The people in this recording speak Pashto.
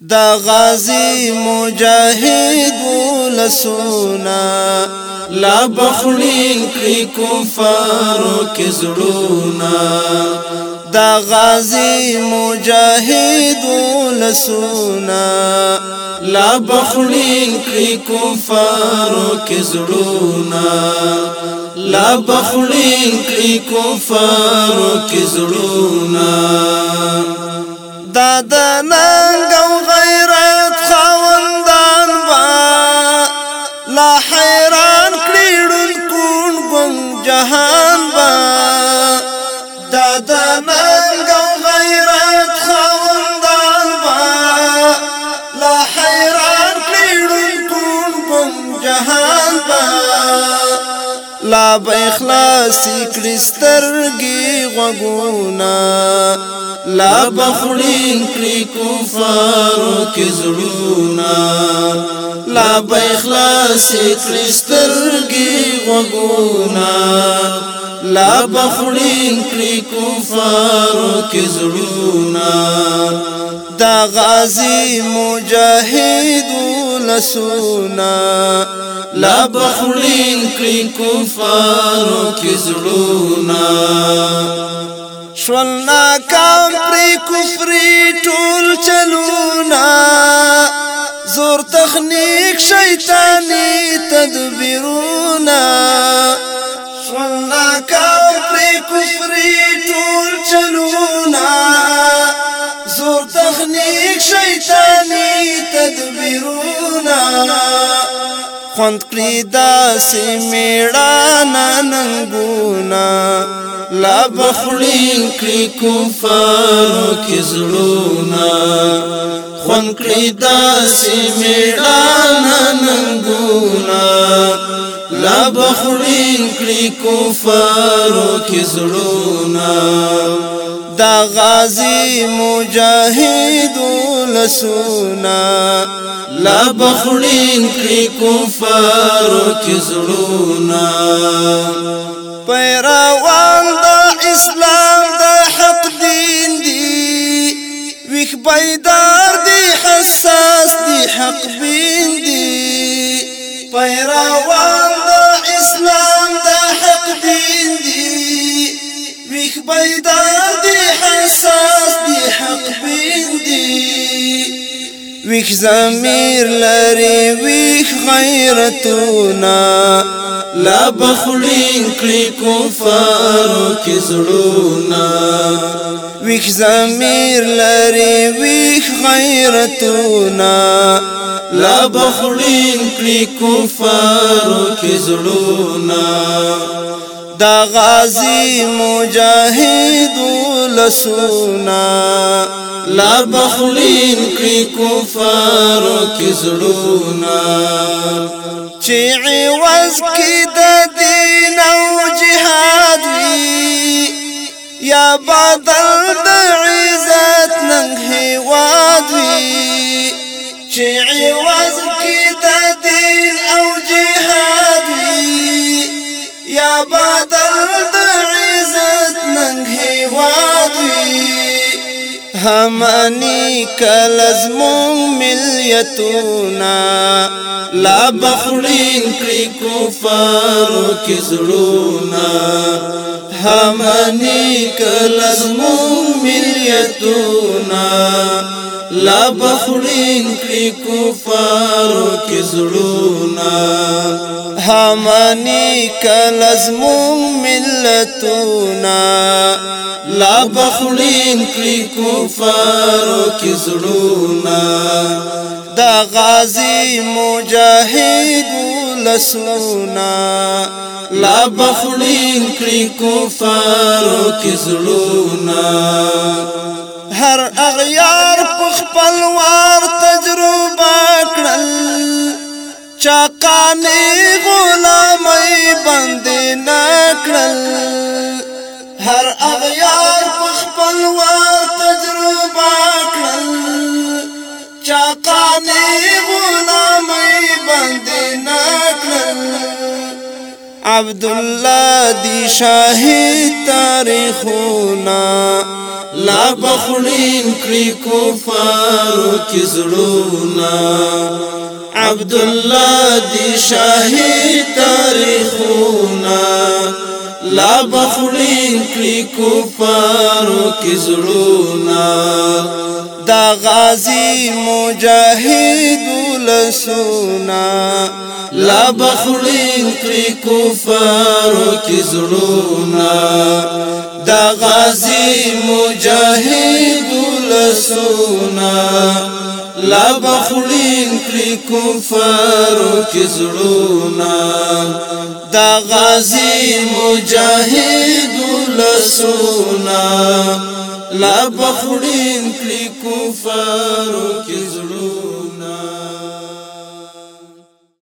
دا غازی مجاهد ولسونا لا بخړین کړي کفارو کې زړونا دا غازی مجاهد ولسونا لا بخړین کړي کفارو کې زړونا لا بخړین کړي کفارو کې زړونا دا د ننګو الله به اخلاص کرسترګي غوګونا لا بخړین کړي کفارو کې زړونا الله به اخلاص کړسترګي وګونا لا بخړین کړي کفارو کې زړونا دا غازی مجاهد لسونا لا بخړین کړي کفارو کې زړونا شولنا کام پر کفر ټول چلونا زور تخنیک شیطانی تدبیرونا سننا کاو پری کفری ټول چلونا زور تخنیک شیطانی تدبیرونا خوند کړی داسې میړانا ننګونا لا بخړین کړي کفارو کې زړونه خون کړی داسې میړان ننګونا لا بخړین کړی کفارو کې زړونا دا غازی مجاهد لسونا لا بخړین کی کفار کی زړونا پیروان د اسلام حق بیندی پیروان دا اسلام دا حق بیندی ویخ بیدار دی حساس دی حق بیندی ویخ زمیر لري ویخ غیرتونا لا بخلین کلی کفارو کی زړونا ویخ زمیر لري ویخ غیرتونا لا بخړین کلی کفارو کې زړونا دا غازی مجاهد لسونا لا بخلین کلی کفارو کې زړونا چې عوض کې د دین او جهاد وی یا بدل د عزت نن هیواد وی چې عوض کې د دین او جهاد وی یا بدل د عزت نن هیواد وی همانی کل از مون ملیتونا لا بخړین کړي کفارو کې زړونا همانی کلزمو ملیتونا لا بخړین کړي کفارو کې زړونا همانی کلزمو ملتونا لا بخړین کړي کفارو کې زړونا دا غازی مجاهدون لسونا لا بخلین کری کفارو کی زلونا هر اغیار پخپل وار تجربه کړل چاقانی غلامای باندې نکړل هر اغیار پخپل وار تجربه کړل چاقانی عبد الله دی شاهد تاریخونا لا بخړین کړی کفارو کی زړونا عبد الله دی شاهد تاریخونا لا بخړین کړی کفارو کی زړونا دا غازی مجاهد لسونا لا بخلین کری کفارو کی زلونا دا غازی مجاهد لسونا لا بخلین کری کفارو کی زلونا دا غازی مجاهد لسونا لا بخړین کلی کفارو کې زړونه